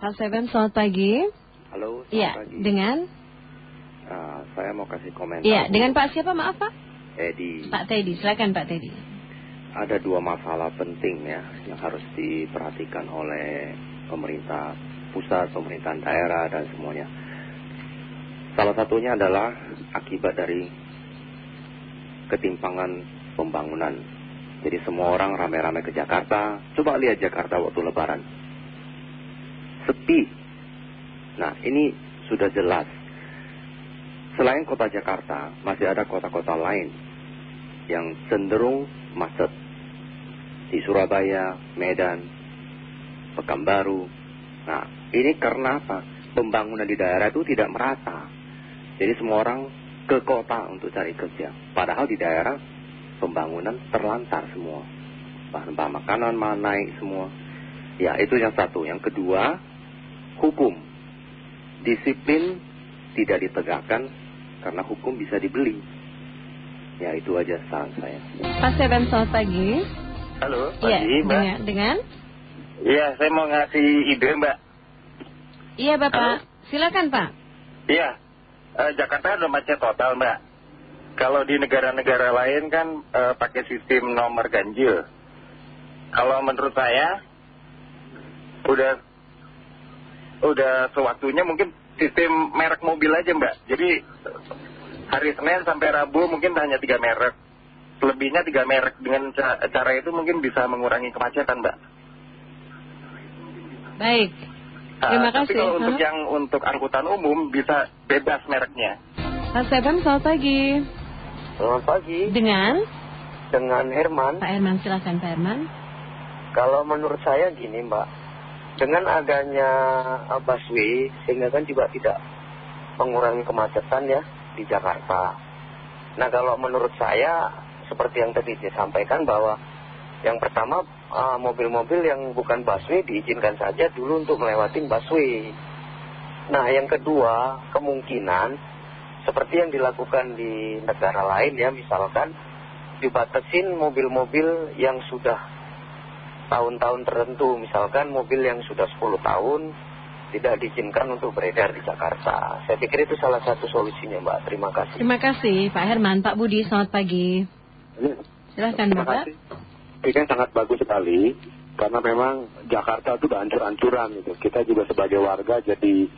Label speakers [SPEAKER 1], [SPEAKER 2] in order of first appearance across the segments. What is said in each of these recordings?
[SPEAKER 1] Pak Seben, selamat pagi.
[SPEAKER 2] Halo, selamat
[SPEAKER 1] Iya,
[SPEAKER 2] pagi.
[SPEAKER 1] dengan?
[SPEAKER 2] Ah, saya mau kasih komentar.
[SPEAKER 1] Iya, dengan Pak siapa maaf Pak?
[SPEAKER 2] Edi.
[SPEAKER 1] Pak Teddy, silakan Pak Teddy.
[SPEAKER 2] Ada dua masalah penting ya yang harus diperhatikan oleh pemerintah pusat, pemerintahan daerah dan semuanya. Salah satunya adalah akibat dari ketimpangan pembangunan. Jadi semua orang rame-rame ke Jakarta. Coba lihat Jakarta waktu Lebaran. Sepi. Nah, ini sudah jelas. Selain kota Jakarta, masih ada kota-kota lain yang cenderung macet. Di Surabaya, Medan, Pekanbaru. Nah, ini karena apa? Pembangunan di daerah itu tidak merata. Jadi semua orang ke kota untuk cari kerja. Padahal di daerah pembangunan terlantar semua. Bahan-bahan makanan malah naik semua. Ya, itu yang satu. Yang kedua, hukum. Disiplin tidak ditegakkan karena hukum bisa dibeli. Ya, itu aja saran saya.
[SPEAKER 1] Pak Seben, selamat pagi.
[SPEAKER 3] Halo,
[SPEAKER 1] Iya,
[SPEAKER 3] pagi Mbak.
[SPEAKER 1] dengan? dengan?
[SPEAKER 3] Iya, saya mau ngasih ide Mbak.
[SPEAKER 1] Iya Bapak,
[SPEAKER 3] Halo?
[SPEAKER 1] silakan Pak.
[SPEAKER 3] Iya, eh, Jakarta udah macet total Mbak. Kalau di negara-negara lain kan eh, pakai sistem nomor ganjil. Kalau menurut saya, udah udah sewaktunya mungkin sistem merek mobil aja Mbak. Jadi hari Senin sampai Rabu mungkin hanya tiga merek. Lebihnya tiga merek. Dengan ca- cara itu mungkin bisa mengurangi kemacetan Mbak.
[SPEAKER 1] Baik,
[SPEAKER 3] Ah,
[SPEAKER 1] terima
[SPEAKER 3] Tapi
[SPEAKER 1] kasih.
[SPEAKER 3] kalau untuk yang untuk angkutan umum bisa bebas mereknya.
[SPEAKER 1] Pak Seben, selamat pagi.
[SPEAKER 4] Selamat pagi,
[SPEAKER 1] Dengan?
[SPEAKER 4] dengan Herman.
[SPEAKER 1] Pak Herman, silakan Pak Herman.
[SPEAKER 4] Kalau menurut saya gini Mbak, dengan adanya uh, busway sehingga kan juga tidak mengurangi kemacetan ya di Jakarta. Nah kalau menurut saya seperti yang tadi disampaikan bahwa yang pertama uh, mobil-mobil yang bukan busway diizinkan saja dulu untuk melewati busway. Nah yang kedua kemungkinan seperti yang dilakukan di negara lain ya misalkan dibatasin mobil-mobil yang sudah tahun-tahun tertentu misalkan mobil yang sudah 10 tahun tidak diizinkan untuk beredar di Jakarta saya pikir itu salah satu solusinya Mbak terima kasih
[SPEAKER 1] Terima kasih Pak Herman. Pak Budi, selamat pagi. Silakan
[SPEAKER 5] Terima
[SPEAKER 1] Bapak.
[SPEAKER 5] kasih. Ini kan sangat bagus sekali karena memang Jakarta itu udah hancur-hancuran gitu. Kita juga sebagai warga jadi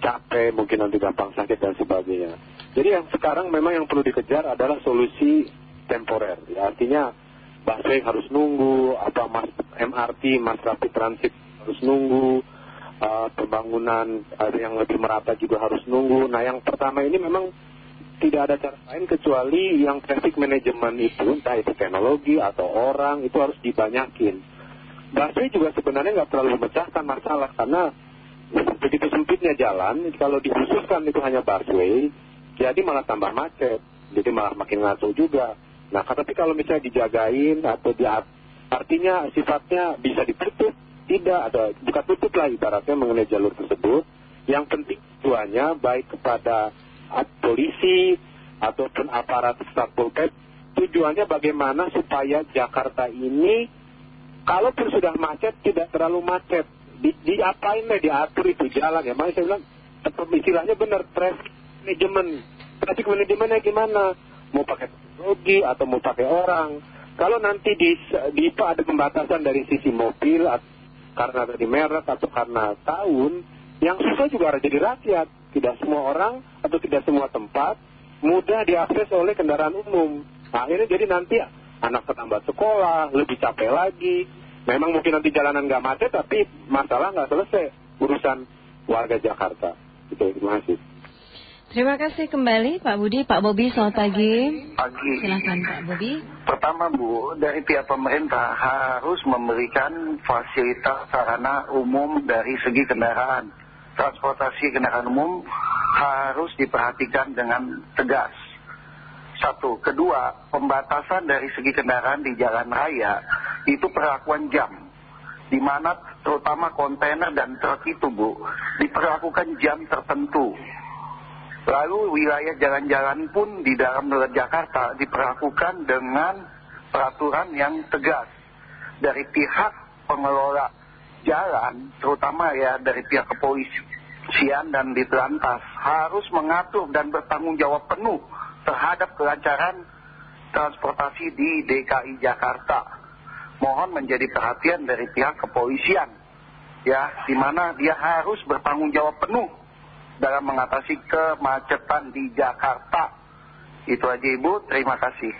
[SPEAKER 5] capek, mungkin nanti gampang sakit dan sebagainya. Jadi yang sekarang memang yang perlu dikejar adalah solusi temporer. Ya, artinya busway harus nunggu, apa mas, MRT, mass rapid transit harus nunggu, uh, pembangunan uh, yang lebih merata juga harus nunggu. Nah yang pertama ini memang tidak ada cara lain kecuali yang traffic management itu, entah itu teknologi atau orang, itu harus dibanyakin. Busway juga sebenarnya nggak terlalu memecahkan masalah karena begitu sempitnya jalan, kalau dikhususkan itu hanya busway, jadi malah tambah macet, jadi malah makin ngaco juga. Nah, tapi kalau misalnya dijagain atau di artinya sifatnya bisa ditutup, tidak ada buka tutup lah ibaratnya mengenai jalur tersebut. Yang penting tujuannya baik kepada polisi ataupun aparat satpol pp tujuannya bagaimana supaya Jakarta ini kalaupun sudah macet tidak terlalu macet. Di, diapain diatur itu jalan. Ya makanya saya bilang istilahnya benar traffic management. Traffic manajemennya gimana mau pakai teknologi atau mau pakai orang. Kalau nanti di, di ada pembatasan dari sisi mobil karena tadi merek atau karena tahun yang susah juga ada jadi rakyat. Tidak semua orang atau tidak semua tempat mudah diakses oleh kendaraan umum. Nah, akhirnya jadi nanti anak ketambat sekolah lebih capek lagi. Memang mungkin nanti jalanan nggak macet tapi masalah nggak selesai urusan warga Jakarta. Itu terima kasih
[SPEAKER 1] Terima kasih kembali Pak Budi. Pak Bobi, selamat pagi.
[SPEAKER 3] Pagi.
[SPEAKER 1] Silakan Pak Bobi.
[SPEAKER 3] Pertama Bu, dari pihak pemerintah harus memberikan fasilitas sarana umum dari segi kendaraan. Transportasi kendaraan umum harus diperhatikan dengan tegas. Satu. Kedua, pembatasan dari segi kendaraan di jalan raya itu perlakuan jam. Di mana terutama kontainer dan truk itu Bu, diperlakukan jam tertentu. Lalu wilayah jalan-jalan pun di dalam Jakarta diperlakukan dengan peraturan yang tegas dari pihak pengelola jalan, terutama ya dari pihak kepolisian dan di Telantas, harus mengatur dan bertanggung jawab penuh terhadap kelancaran transportasi di DKI Jakarta. Mohon menjadi perhatian dari pihak kepolisian, ya, di mana dia harus bertanggung jawab penuh dalam mengatasi kemacetan di Jakarta. Itu aja Ibu, terima kasih.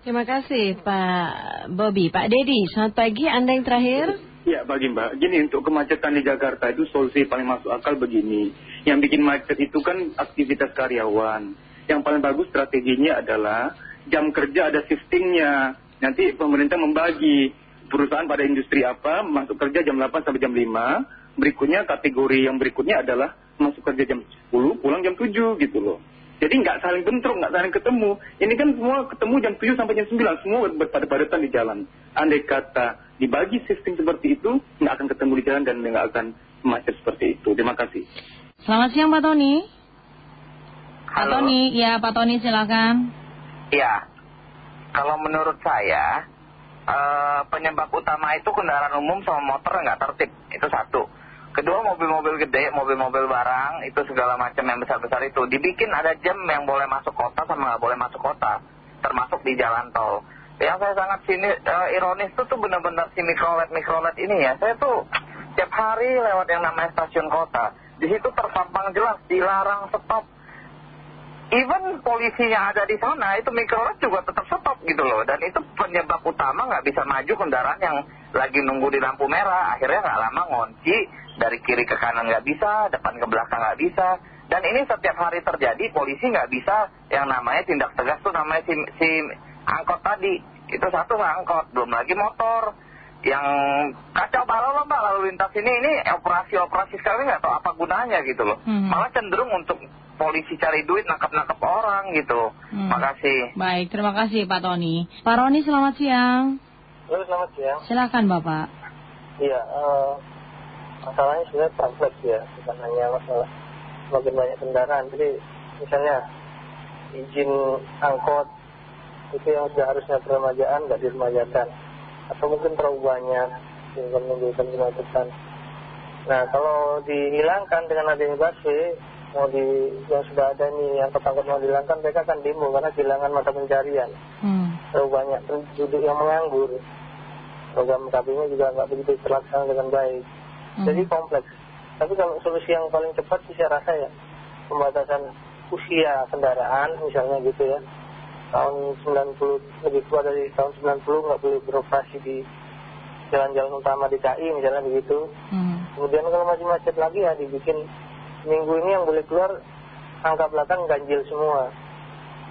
[SPEAKER 6] Terima kasih Pak Bobby. Pak Dedi, selamat pagi. Anda yang terakhir?
[SPEAKER 7] Ya bagi Mbak, gini untuk kemacetan di Jakarta itu solusi paling masuk akal begini. Yang bikin macet itu kan aktivitas karyawan. Yang paling bagus strateginya adalah jam kerja ada shiftingnya. Nanti pemerintah membagi perusahaan pada industri apa, masuk kerja jam 8 sampai jam 5. Berikutnya kategori yang berikutnya adalah masuk kerja jam 10, pulang jam 7 gitu loh. Jadi nggak saling bentrok, nggak saling ketemu. Ini kan semua ketemu jam 7 sampai jam 9, semua berpada-padatan di jalan. Andai kata dibagi sistem seperti itu, nggak akan ketemu di jalan dan nggak akan macet seperti itu. Terima kasih.
[SPEAKER 6] Selamat siang Pak Tony. Pak
[SPEAKER 8] Halo.
[SPEAKER 6] Tony, ya Pak Tony silakan.
[SPEAKER 8] Ya, kalau menurut saya eh, penyebab utama itu kendaraan umum sama motor nggak tertib. Itu satu. Kedua mobil-mobil gede, mobil-mobil barang, itu segala macam yang besar-besar itu. Dibikin ada jam yang boleh masuk kota sama nggak boleh masuk kota. Termasuk di jalan tol. Yang saya sangat sini, eh, ironis itu tuh benar-benar si mikrolet-mikrolet ini ya. Saya tuh tiap hari lewat yang namanya stasiun kota. Di situ terpampang jelas, dilarang stop even polisi yang ada di sana itu mikrolet juga tetap stop gitu loh dan itu penyebab utama nggak bisa maju kendaraan yang lagi nunggu di lampu merah akhirnya nggak lama ngunci dari kiri ke kanan nggak bisa depan ke belakang nggak bisa dan ini setiap hari terjadi polisi nggak bisa yang namanya tindak tegas tuh namanya si, si angkot tadi itu satu angkot belum lagi motor yang kacau balau loh mbak lalu lintas ini ini operasi-operasi sekali nggak tahu apa gunanya gitu loh
[SPEAKER 6] Hmm.
[SPEAKER 8] malah cenderung untuk polisi cari duit nangkap-nangkap orang gitu
[SPEAKER 6] Hmm.
[SPEAKER 8] makasih
[SPEAKER 6] Baik, terima kasih Pak Tony. Pak Roni selamat siang.
[SPEAKER 9] Halo, selamat siang.
[SPEAKER 6] Silakan Bapak.
[SPEAKER 9] Iya, eh, masalahnya sebenarnya kompleks ya, bukan hanya masalah semakin banyak kendaraan. Jadi misalnya izin angkot itu yang sudah harusnya peremajaan nggak diremajakan, atau mungkin terlalu banyak sehingga menimbulkan kemacetan. Nah, kalau dihilangkan dengan adanya busway, mau di yang sudah ada nih angkot-angkot mau dihilangkan, mereka akan demo karena kehilangan mata pencarian
[SPEAKER 6] Hmm.
[SPEAKER 9] terlalu banyak penduduk yang menganggur. Program KB-nya juga nggak begitu terlaksana dengan baik.
[SPEAKER 6] Hmm.
[SPEAKER 9] Jadi kompleks. Tapi kalau solusi yang paling cepat sih saya rasa ya pembatasan usia kendaraan misalnya gitu ya. Tahun 90 lebih tua dari tahun 90 nggak boleh beroperasi di jalan-jalan utama DKI misalnya begitu.
[SPEAKER 6] Hmm.
[SPEAKER 9] Kemudian kalau masih macet lagi ya dibikin minggu ini yang boleh keluar angka belakang ganjil semua.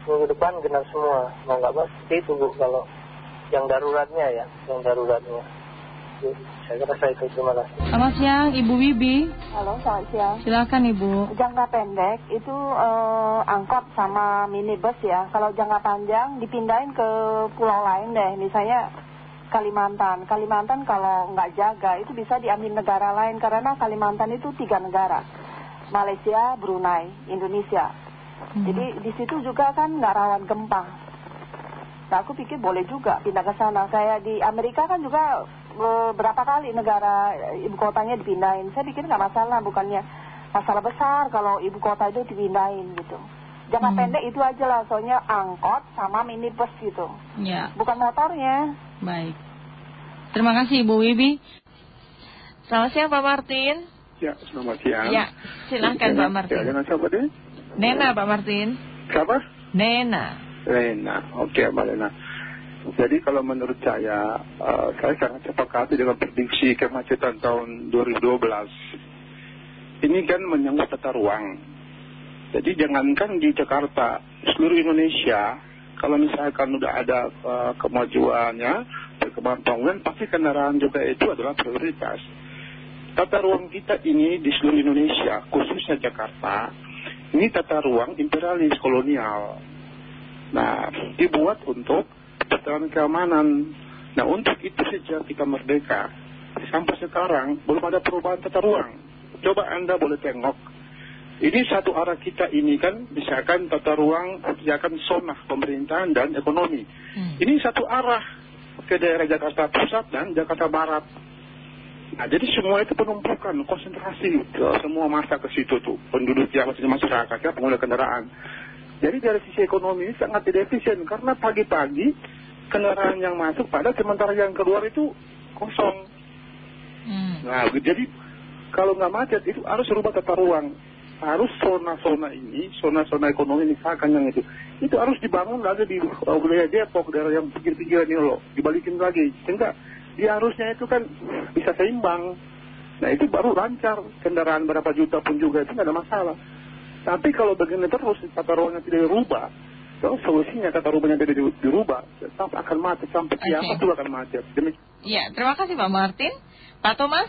[SPEAKER 9] Minggu depan genap semua. Mau nggak apa seperti itu Bu kalau yang daruratnya ya, yang daruratnya. Saya rasa itu terima kasih.
[SPEAKER 6] Selamat siang Ibu Wibi.
[SPEAKER 10] Halo, selamat siang.
[SPEAKER 6] Silakan Ibu.
[SPEAKER 10] Jangka pendek itu eh, angkot sama minibus ya. Kalau jangka panjang dipindahin ke pulau lain deh. Misalnya Kalimantan. Kalimantan kalau nggak jaga itu bisa diambil negara lain karena Kalimantan itu tiga negara. Malaysia, Brunei, Indonesia.
[SPEAKER 6] Hmm.
[SPEAKER 10] Jadi di situ juga kan nggak rawan gempa. Nah aku pikir boleh juga pindah ke sana. Kayak di Amerika kan juga eh, berapa kali negara ibu kotanya dipindahin. Saya pikir nggak masalah, bukannya masalah besar kalau ibu kota itu dipindahin gitu. Jangka
[SPEAKER 6] Hmm.
[SPEAKER 10] pendek itu aja lah, soalnya angkot sama minibus gitu.
[SPEAKER 6] Ya,
[SPEAKER 10] Bukan motornya.
[SPEAKER 6] baik. Terima kasih Ibu Wibi. Selamat siang Pak Martin.
[SPEAKER 11] Ya, selamat siang.
[SPEAKER 6] Ya, silahkan Pak Martin.
[SPEAKER 11] Ya, dengan siapa deh?
[SPEAKER 6] Nena Pak Martin.
[SPEAKER 11] Siapa?
[SPEAKER 6] Nena.
[SPEAKER 11] Lena. Oke, Mbak Lena. Jadi kalau menurut saya, eh, saya sangat sepakat dengan prediksi kemacetan tahun 2012. Ini kan menyangkut tata ruang. Jadi jangankan di Jakarta, seluruh Indonesia, kalau misalkan udah ada eh, kemajuannya, perkembangan pasti kendaraan juga itu adalah prioritas. Tata ruang kita ini di seluruh Indonesia, khususnya Jakarta, ini tata ruang imperialis kolonial. Nah, dibuat untuk pertahanan keamanan. Nah, untuk itu sejak kita merdeka, sampai sekarang belum ada perubahan tata ruang. Coba Anda boleh tengok. Ini satu arah kita ini kan, misalkan tata ruang, misalkan zona pemerintahan dan ekonomi.
[SPEAKER 6] Hmm.
[SPEAKER 11] Ini satu arah ke daerah Jakarta Pusat dan Jakarta Barat. Nah, jadi semua itu penumpukan, konsentrasi ke semua masa ke situ tuh, penduduk yang masyarakat, ya, pengguna kendaraan. Jadi dari sisi ekonomi sangat tidak efisien karena pagi-pagi kendaraan yang masuk pada sementara yang keluar itu kosong.
[SPEAKER 12] Hmm.
[SPEAKER 11] Nah, jadi kalau nggak macet itu harus rubah tata ruang. Harus zona-zona ini, zona-zona ekonomi misalkan yang itu, itu harus dibangun lagi di uh, wilayah Depok, daerah yang pinggir-pinggiran ini loh, dibalikin lagi. Sehingga dia harusnya itu kan bisa seimbang. Nah itu baru lancar, kendaraan berapa juta pun juga itu nggak ada masalah. Tapi kalau begini terus tata ruangnya tidak dirubah, kalau solusinya tata ruangnya tidak di- dirubah, tetap akan macet sampai kiamat
[SPEAKER 12] Oke.
[SPEAKER 11] juga akan macet. Demikian.
[SPEAKER 12] Ya, terima kasih Pak Martin. Pak Thomas?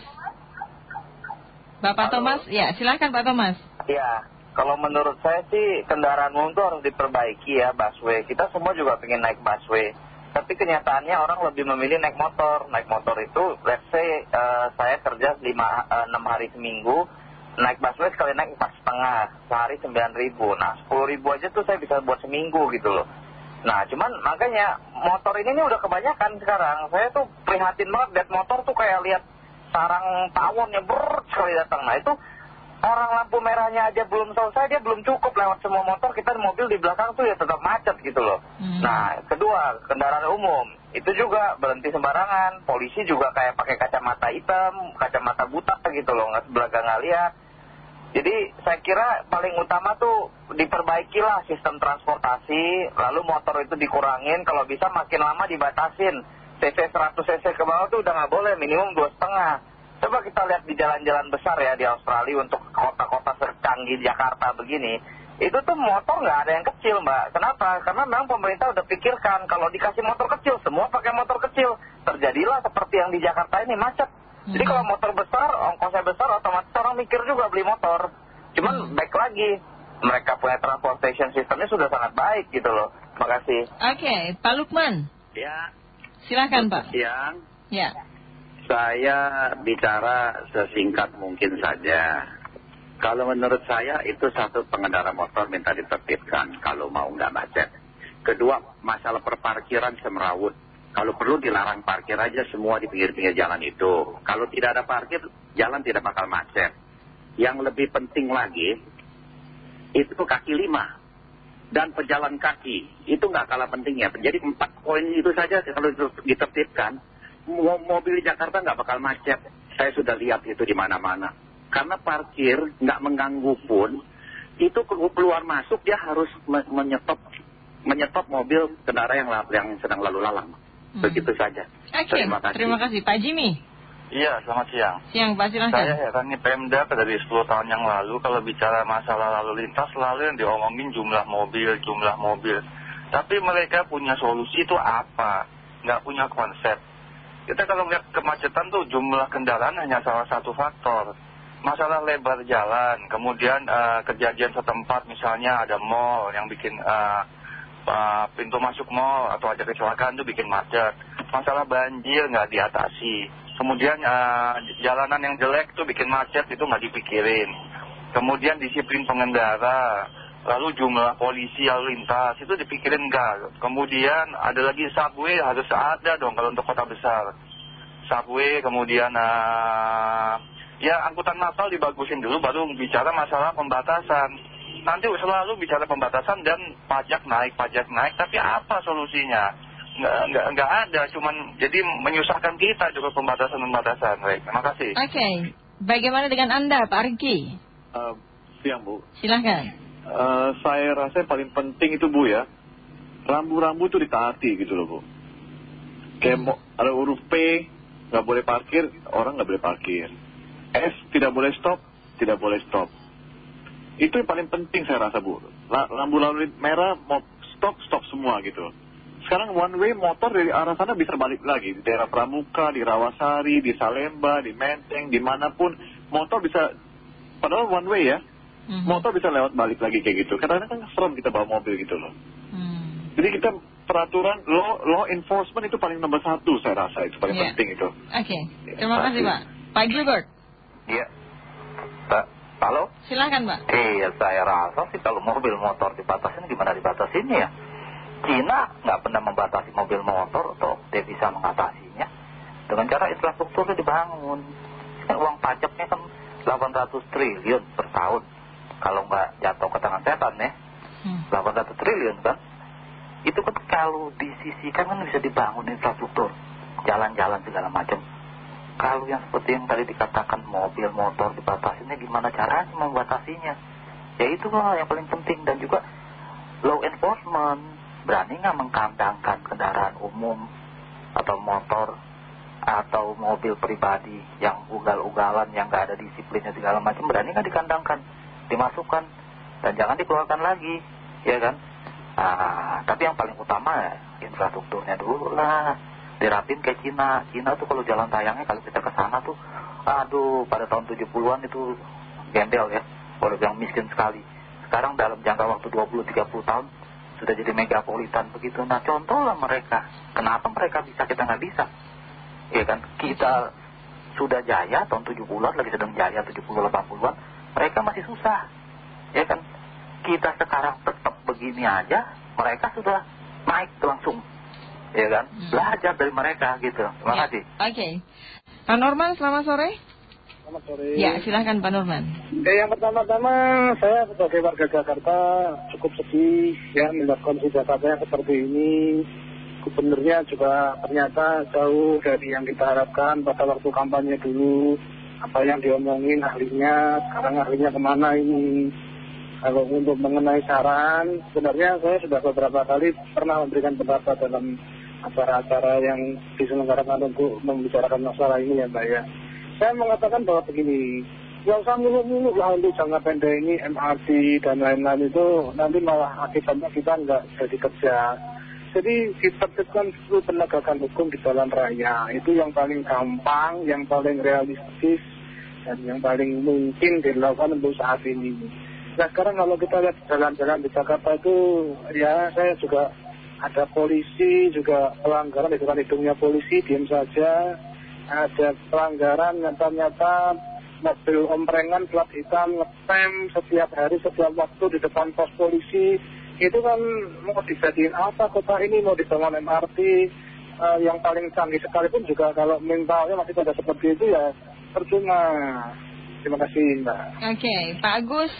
[SPEAKER 12] Bapak Thomas, ya silahkan Pak Thomas.
[SPEAKER 8] Ya, kalau menurut saya sih kendaraan umum itu harus diperbaiki ya busway. Kita semua juga pengen naik busway. Tapi kenyataannya orang lebih memilih naik motor. Naik motor itu, let's say eh, saya kerja 5, 6 hari seminggu. Naik busway sekali naik 4 setengah. Sehari 9 ribu. Nah 10 ribu aja tuh saya bisa buat seminggu gitu loh. Nah cuman makanya motor ini nih udah kebanyakan sekarang. Saya tuh prihatin banget lihat motor tuh kayak lihat sarang tawonnya ber sekali datang. Nah itu orang lampu merahnya aja belum selesai dia belum cukup lewat semua motor kita mobil di belakang tuh ya tetap macet gitu loh.
[SPEAKER 12] Hmm.
[SPEAKER 8] Nah kedua kendaraan umum itu juga berhenti sembarangan. Polisi juga kayak pakai kacamata hitam, kacamata buta gitu loh nggak sebelaga nggak lihat. Jadi saya kira paling utama tuh diperbaikilah sistem transportasi, lalu motor itu dikurangin, kalau bisa makin lama dibatasin. cc 100 cc ke bawah tuh udah nggak boleh, minimum dua setengah. Coba kita lihat di jalan-jalan besar ya di Australia untuk kota-kota secanggih Jakarta begini, itu tuh motor nggak ada yang kecil mbak. Kenapa? Karena memang pemerintah udah pikirkan kalau dikasih motor kecil, semua pakai motor kecil. Terjadilah seperti yang di Jakarta ini macet. Jadi kalau motor besar, ongkosnya besar, otomatis orang mikir juga beli motor. Cuman baik lagi, mereka punya transportation systemnya sudah sangat baik gitu loh. Makasih.
[SPEAKER 12] Oke, Pak Lukman,
[SPEAKER 3] Ya,
[SPEAKER 12] silahkan Pak.
[SPEAKER 3] siang.
[SPEAKER 12] Ya,
[SPEAKER 3] Saya bicara sesingkat mungkin saja. Kalau menurut saya itu satu pengendara motor minta ditertibkan kalau mau nggak macet. Kedua, masalah perparkiran semerawut. Kalau perlu dilarang parkir aja semua di pinggir-pinggir jalan itu. Kalau tidak ada parkir, jalan tidak bakal macet. Yang lebih penting lagi, itu kaki lima. Dan pejalan kaki, itu nggak kalah pentingnya. Jadi empat poin itu saja kalau ditertibkan, mobil di Jakarta nggak bakal macet. Saya sudah lihat itu di mana-mana. Karena parkir nggak mengganggu pun, itu kelu- keluar masuk dia harus me- menyetop menyetop mobil kendaraan yang, yang sedang lalu lalang.
[SPEAKER 12] Hmm.
[SPEAKER 3] Begitu saja.
[SPEAKER 12] oke,
[SPEAKER 3] Terima kasih.
[SPEAKER 12] terima kasih. Pak Jimmy,
[SPEAKER 13] Iya, selamat siang.
[SPEAKER 12] siang Pak
[SPEAKER 13] Saya
[SPEAKER 12] silahkan.
[SPEAKER 13] heran nih Pemda dari 10 tahun yang lalu kalau bicara masalah lalu lintas selalu yang diomongin jumlah mobil, jumlah mobil. Tapi mereka punya solusi itu apa? Nggak punya konsep. Kita kalau melihat kemacetan tuh jumlah kendaraan hanya salah satu faktor. Masalah lebar jalan, kemudian eh, kejadian setempat misalnya ada mall yang bikin eh, pintu masuk mall atau ada kecelakaan itu bikin macet. Masalah banjir nggak diatasi. Kemudian jalanan yang jelek tuh bikin macet itu nggak dipikirin. Kemudian disiplin pengendara, lalu jumlah polisi lalu lintas itu dipikirin nggak. Kemudian ada lagi subway harus ada dong kalau untuk kota besar. Subway kemudian eh, ya angkutan massal dibagusin dulu baru bicara masalah pembatasan. Nanti selalu bicara pembatasan dan pajak naik, pajak naik, tapi apa solusinya? Nggak, nggak, nggak ada, cuman jadi menyusahkan kita juga pembatasan-pembatasan. Baik, terima kasih.
[SPEAKER 12] Oke, bagaimana dengan Anda Pak Arki?
[SPEAKER 14] Eh, siang Bu,
[SPEAKER 12] Silahkan.
[SPEAKER 14] Eh, saya rasa yang paling penting itu Bu ya, rambu-rambu itu ditaati gitu loh Bu. Kayak mau, ada huruf P, nggak boleh parkir, orang nggak boleh parkir. S, tidak boleh stop, tidak boleh stop. Itu yang paling penting saya rasa Bu. La- Lampu-lampu merah mau stop, stop semua gitu. Sekarang one way motor dari arah sana bisa balik lagi. Di daerah Pramuka, di Rawasari, di Salemba, di Menteng, di mana pun. Motor bisa, padahal one way ya.
[SPEAKER 12] Mhm.
[SPEAKER 14] Motor bisa lewat balik lagi kayak gitu. Kadang-kadang kan serem kita bawa mobil gitu loh.
[SPEAKER 12] Hmm.
[SPEAKER 14] Jadi kita peraturan law, law enforcement itu paling nomor satu saya rasa itu paling
[SPEAKER 12] Iya.
[SPEAKER 14] penting itu.
[SPEAKER 12] Oke, terima kasih Pak. Pak Gilbert,
[SPEAKER 8] Iya. Pak, halo?
[SPEAKER 12] silahkan Pak.
[SPEAKER 8] Iya, saya rasa sih kalau mobil motor dibatasin gimana dibatasinnya ya? Cina nggak pernah membatasi mobil motor atau dia bisa mengatasinya dengan cara infrastrukturnya dibangun.
[SPEAKER 15] uang pajaknya kan 800 triliun per tahun kalau nggak jatuh ke tangan setan ya 800 triliun kan itu kan kalau disisikan kan bisa dibangun infrastruktur jalan-jalan segala macam. Kalau yang seperti yang tadi dikatakan mobil motor dibatasinya gimana caranya membatasinya? Ya itu lah yang paling penting. Dan juga law enforcement berani nggak mengkandangkan kendaraan umum atau motor atau mobil pribadi yang ugal-ugalan yang nggak ada disiplinnya segala macam berani nggak dikandangkan dimasukkan dan jangan dikeluarkan lagi ya kan? Nah, tapi yang paling utama ya infrastrukturnya dulu lah. Dirapin kayak Cina. Cina tuh kalau jalan tayangnya kalau kita ke sana tuh aduh pada tahun 70-an itu gembel ya. Kalau yang miskin sekali. Sekarang dalam jangka waktu 20-30 tahun sudah jadi megapolitan begitu. Nah contoh lah mereka. Kenapa mereka bisa kita nggak bisa? Ya kan? Kita sudah jaya tahun 70-an lagi sedang jaya 70-80-an mereka masih susah ya kan kita sekarang tetap begini aja mereka sudah naik langsung ya kan belajar dari mereka gitu terima kasih
[SPEAKER 12] Oke. Pak Norman, selamat sore.
[SPEAKER 16] Selamat sore.
[SPEAKER 12] Ya, silahkan Pak Norman.
[SPEAKER 16] Eh, yang pertama-tama saya sebagai warga Jakarta cukup sedih ya melihat kondisi Jakarta yang seperti ini. Gubernurnya juga ternyata jauh dari yang kita harapkan pada waktu kampanye dulu. Apa yang diomongin ahlinya, sekarang ahlinya ke mana ini. Kalau untuk mengenai saran, sebenarnya saya sudah beberapa kali pernah memberikan pendapat dalam acara-acara yang diselenggarakan untuk membicarakan masalah ini ya Mbak ya. Saya mengatakan bahwa begini, nggak usah muluk-muluk lah untuk jangka pendek ini MRT dan lain-lain itu nanti malah akibatnya kita nggak jadi kerja. Jadi ditertibkan seluruh penegakan hukum di jalan raya. Itu yang paling gampang, yang paling realistis dan yang paling mungkin dilakukan untuk saat ini. Nah sekarang kalau kita lihat jalan-jalan di Jakarta itu ya saya juga ada polisi juga pelanggaran di depan hidungnya polisi diam saja. Ada pelanggaran nyata-nyata mobil omprengan plat hitam ngetem setiap hari setiap waktu di depan pos polisi itu kan mau dijadiin apa kota ini mau dibangun MRT eh, yang paling canggih sekalipun juga kalau mentalnya masih pada seperti itu ya percuma terima kasih mbak
[SPEAKER 12] Oke, Pak Agus.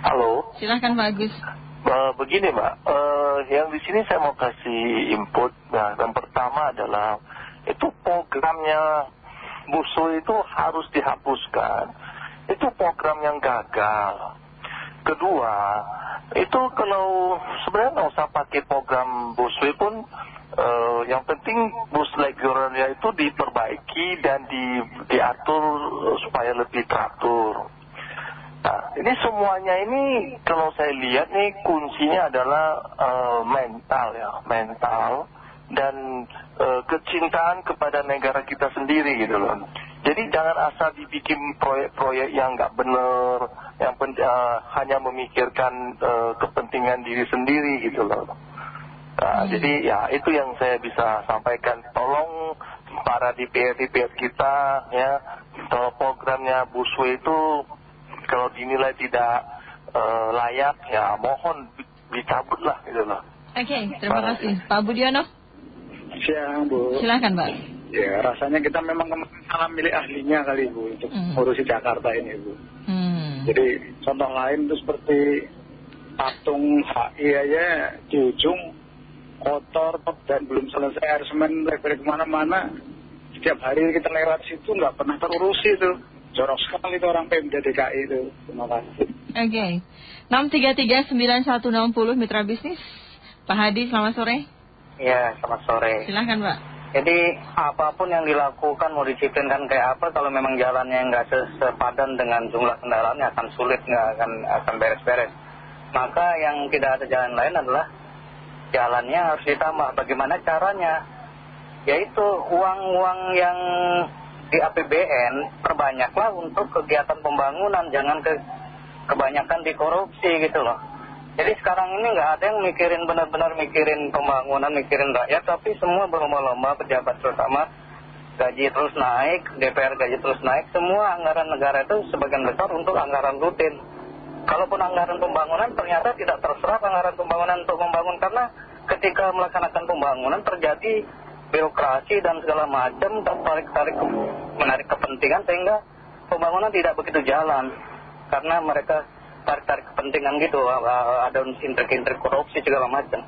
[SPEAKER 6] Halo,
[SPEAKER 12] Silahkan Pak Agus.
[SPEAKER 6] Eh, begini Mbak, Eh, yang di sini saya mau kasih input. Nah, yang pertama adalah itu programnya Busu itu harus dihapuskan. Itu program yang gagal. Kedua, itu kalau sebenarnya nggak usah pakai program Busway pun eh, yang penting bus regulernya itu diperbaiki dan di, diatur supaya lebih teratur. Nah, ini semuanya ini kalau saya lihat nih kuncinya adalah eh, mental ya, mental dan eh, kecintaan kepada negara kita sendiri gitu loh. Jadi jangan asal dibikin proyek-proyek yang nggak benar, yang pen- eh, hanya memikirkan eh, kepentingan diri sendiri gitu loh. Nah, Jadi ya itu yang saya bisa sampaikan. Tolong para DPR-DPR kita ya, kalau programnya Busway itu kalau dinilai tidak layak ya mohon di- dicabut lah gitu loh.
[SPEAKER 12] Oke, terima kasih. Pak Budiono,
[SPEAKER 16] siang Bu
[SPEAKER 12] silahkan Pak.
[SPEAKER 16] ya rasanya kita memang salah milih ahlinya kali Bu untuk ngurusi Jakarta ini Bu
[SPEAKER 12] Hmm.
[SPEAKER 16] Jadi contoh lain itu seperti patung HI aja di ujung kotor dan belum selesai air semen lebar ke mana-mana. Setiap hari kita lewat situ nggak pernah terurusi tuh. Jorok sekali itu orang Pemda DKI itu. Terima kasih.
[SPEAKER 12] Oke. 6339160 Mitra Bisnis. Pak Hadi, selamat sore.
[SPEAKER 17] Ya, selamat sore.
[SPEAKER 12] Silahkan Pak.
[SPEAKER 17] Jadi apa pun yang dilakukan mau disiplinkan kayak apa kalau memang jalannya nggak se- sepadan dengan jumlah kendaraannya akan sulit nggak akan akan beres-beres. Maka yang tidak ada jalan lain adalah jalannya harus ditambah. Bagaimana caranya? Yaitu uang-uang yang di APBN perbanyaklah untuk kegiatan pembangunan, jangan ke, kebanyakan dikorupsi gitu loh. Jadi sekarang ini nggak ada yang mikirin benar-benar mikirin pembangunan, mikirin rakyat, tapi semua berlomba-lomba pejabat terutama gaji terus naik, DPR gaji terus naik, semua anggaran negara itu sebagian besar untuk anggaran rutin. Kalaupun anggaran pembangunan ternyata tidak terserap anggaran pembangunan untuk membangun karena ketika melaksanakan pembangunan terjadi birokrasi dan segala macam tarik-tarik menarik kepentingan sehingga pembangunan tidak begitu jalan karena mereka tarik-tarik kepentingan gitu ada intrik-intrik korupsi segala macam.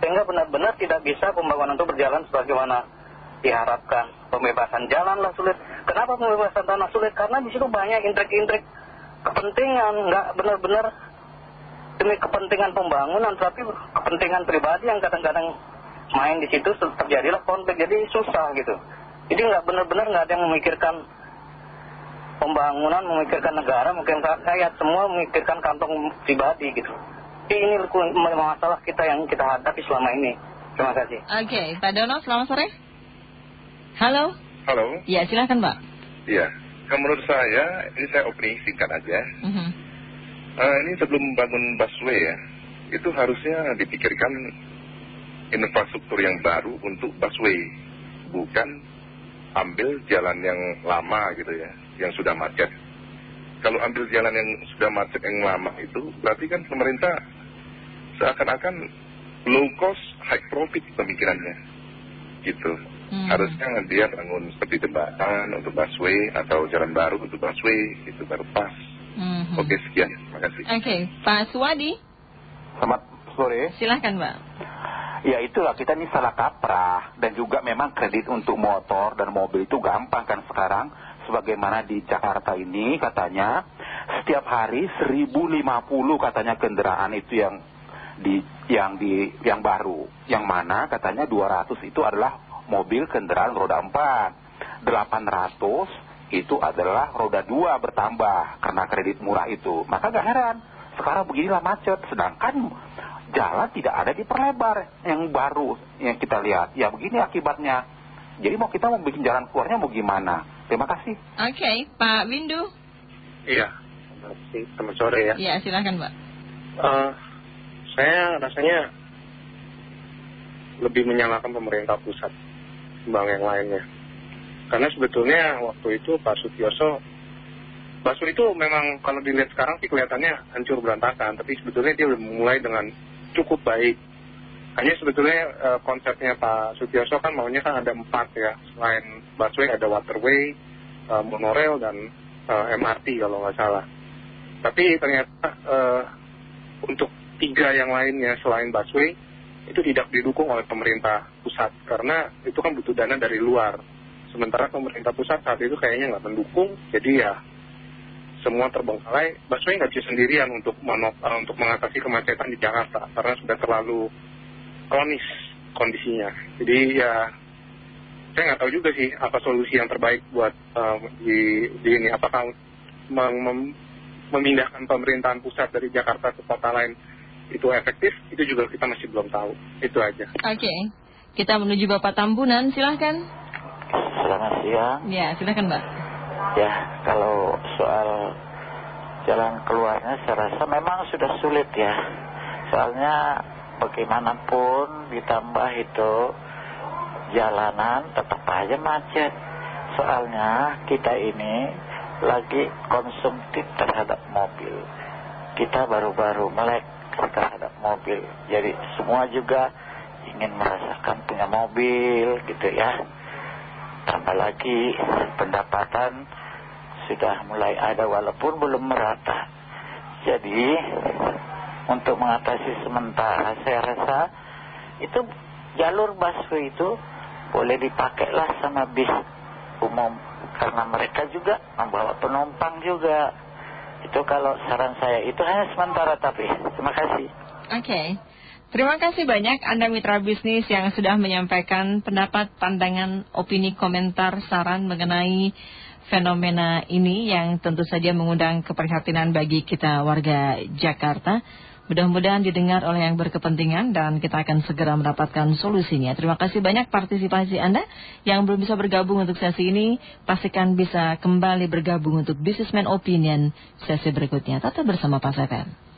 [SPEAKER 17] Sehingga benar-benar tidak bisa pembangunan itu berjalan sebagaimana diharapkan. Pembebasan jalan lah sulit. Kenapa pembebasan tanah sulit? Karena di situ banyak intrik-intrik kepentingan nggak benar-benar demi kepentingan pembangunan tapi kepentingan pribadi yang kadang-kadang main di situ terjadilah konflik. Jadi susah gitu. Jadi nggak benar-benar nggak ada yang memikirkan pembangunan memikirkan negara mungkin rakyat semua memikirkan kantong pribadi gitu. Jadi ini masalah kita yang kita hadapi selama ini. Terima kasih.
[SPEAKER 12] Oke Pak Dono selamat sore. Halo?
[SPEAKER 18] Halo.
[SPEAKER 12] Ya silahkan Pak.
[SPEAKER 18] Iya. Menurut saya ini saya opini singkat aja uh ini sebelum membangun busway ya itu harusnya dipikirkan infrastruktur yang baru untuk busway. Bukan ambil jalan yang lama gitu ya yang sudah macet. Kalau ambil jalan yang sudah macet yang lama itu berarti kan pemerintah seakan-akan low cost high profit pemikirannya. Gitu. Hmm. harusnya dia bangun seperti jembatan untuk busway atau jalan baru untuk busway itu baru pas. Hmm. oke sekian. Terima kasih.
[SPEAKER 12] Oke Pak Suwadi?
[SPEAKER 19] Selamat sore.
[SPEAKER 12] Silahkan Pak.
[SPEAKER 19] Ya itulah kita ini salah kaprah. Dan juga memang kredit untuk motor dan mobil itu gampang kan sekarang sebagaimana di Jakarta ini katanya setiap hari 1050 katanya kendaraan itu yang di yang di yang baru yang mana katanya 200 itu adalah mobil kendaraan roda 4 800 itu adalah roda 2 bertambah karena kredit murah itu maka gak heran sekarang beginilah macet sedangkan jalan tidak ada diperlebar yang baru yang kita lihat. Ya begini akibatnya. Jadi mau kita mau bikin jalan keluarnya mau gimana? Terima kasih.
[SPEAKER 12] Oke, Pak Windu.
[SPEAKER 20] Iya, terima kasih. Selamat sore ya.
[SPEAKER 12] Iya, silakan Pak.
[SPEAKER 20] Uh, saya rasanya lebih menyalahkan pemerintah pusat bang yang lainnya. Karena sebetulnya waktu itu Pak Sutioso Basul itu memang kalau dilihat sekarang sih kelihatannya hancur berantakan, tapi sebetulnya dia mulai dengan cukup baik. Hanya sebetulnya uh, konsepnya Pak Sutioso kan maunya kan ada empat ya, selain busway ada waterway, uh, monorail dan uh, MRT kalau nggak salah. Tapi ternyata untuk tiga yang lainnya selain busway itu tidak didukung oleh pemerintah pusat karena itu kan butuh dana dari luar. Sementara pemerintah pusat saat itu kayaknya nggak mendukung, jadi ya semua terbengkalai, busway nggak bisa sendirian untuk, untuk mengatasi kemacetan di Jakarta karena sudah terlalu kronis kondisinya. Jadi ya saya nggak tahu juga sih apa solusi yang terbaik buat uh, di, di ini apakah mem, mem, memindahkan pemerintahan pusat dari Jakarta ke kota lain itu efektif itu juga kita masih belum tahu itu aja.
[SPEAKER 12] Oke kita menuju Bapak Tambunan silahkan.
[SPEAKER 21] Selamat siang.
[SPEAKER 12] Ya silahkan Mbak
[SPEAKER 21] ya kalau soal jalan keluarnya saya rasa memang sudah sulit ya soalnya bagaimanapun ditambah itu jalanan tetap aja macet. Soalnya kita ini lagi konsumtif terhadap mobil. Kita baru-baru melek terhadap mobil. Jadi semua juga ingin merasakan punya mobil gitu ya. Tambah lagi pendapatan sudah mulai ada walaupun belum merata. Jadi untuk mengatasi sementara saya rasa itu jalur busway itu boleh dipakailah sama bis umum karena mereka juga membawa penumpang juga. Itu kalau saran saya itu hanya sementara tapi terima kasih.
[SPEAKER 12] Oke. Terima kasih banyak Anda mitra bisnis yang sudah menyampaikan pendapat, pandangan, opini, komentar, saran mengenai fenomena ini yang tentu saja mengundang keprihatinan bagi kita warga Jakarta. Mudah-mudahan didengar oleh yang berkepentingan dan kita akan segera mendapatkan solusinya. Terima kasih banyak partisipasi Anda yang belum bisa bergabung untuk sesi ini. Pastikan bisa kembali bergabung untuk Businessman Opinion sesi berikutnya. Tetap bersama Pak Seven.